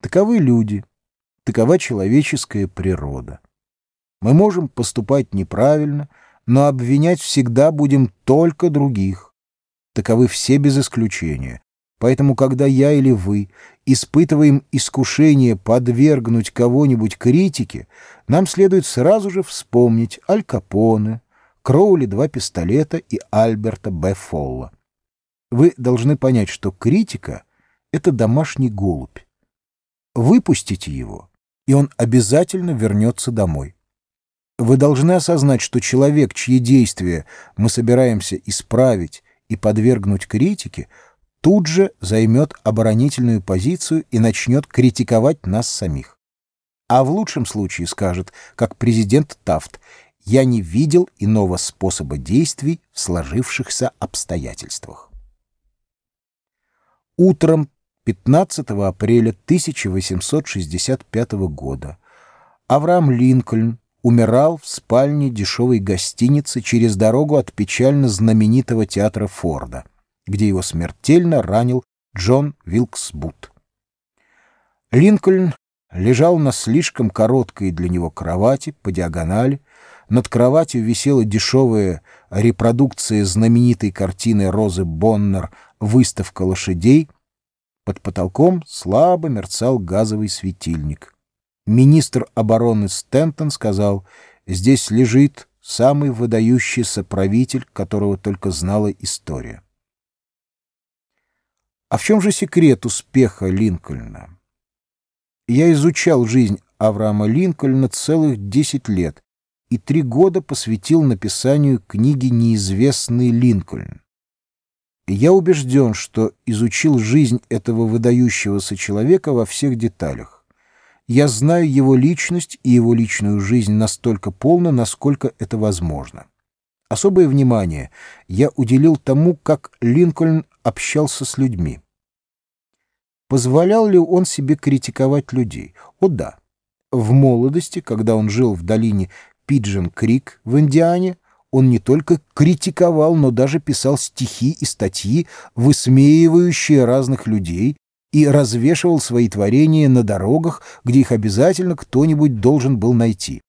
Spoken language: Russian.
Таковы люди, такова человеческая природа. Мы можем поступать неправильно, но обвинять всегда будем только других. Таковы все без исключения. Поэтому, когда я или вы испытываем искушение подвергнуть кого-нибудь критике, нам следует сразу же вспомнить Аль Капоне, Кроули два пистолета и Альберта Б. Фолла. Вы должны понять, что критика — это домашний голубь. Выпустите его, и он обязательно вернется домой. Вы должны осознать, что человек, чьи действия мы собираемся исправить и подвергнуть критике, тут же займет оборонительную позицию и начнет критиковать нас самих. А в лучшем случае скажет, как президент Тафт, «Я не видел иного способа действий в сложившихся обстоятельствах». Утром 15 апреля 1865 года Авраам Линкольн умирал в спальне дешевой гостиницы через дорогу от печально знаменитого театра Форда, где его смертельно ранил Джон Вилкс Бут. Линкольн лежал на слишком короткой для него кровати по диагонали. Над кроватью висела дешевая репродукция знаменитой картины Розы Боннер «Выставка лошадей». Под потолком слабо мерцал газовый светильник. Министр обороны Стентон сказал, «Здесь лежит самый выдающийся правитель, которого только знала история». А в чем же секрет успеха Линкольна? Я изучал жизнь Авраама Линкольна целых десять лет и три года посвятил написанию книги «Неизвестный Линкольн». Я убежден, что изучил жизнь этого выдающегося человека во всех деталях. Я знаю его личность и его личную жизнь настолько полно, насколько это возможно. Особое внимание я уделил тому, как Линкольн общался с людьми. Позволял ли он себе критиковать людей? О да. В молодости, когда он жил в долине Пиджин-Крик в Индиане, он не только критиковал, но даже писал стихи и статьи, высмеивающие разных людей, и развешивал свои творения на дорогах, где их обязательно кто-нибудь должен был найти.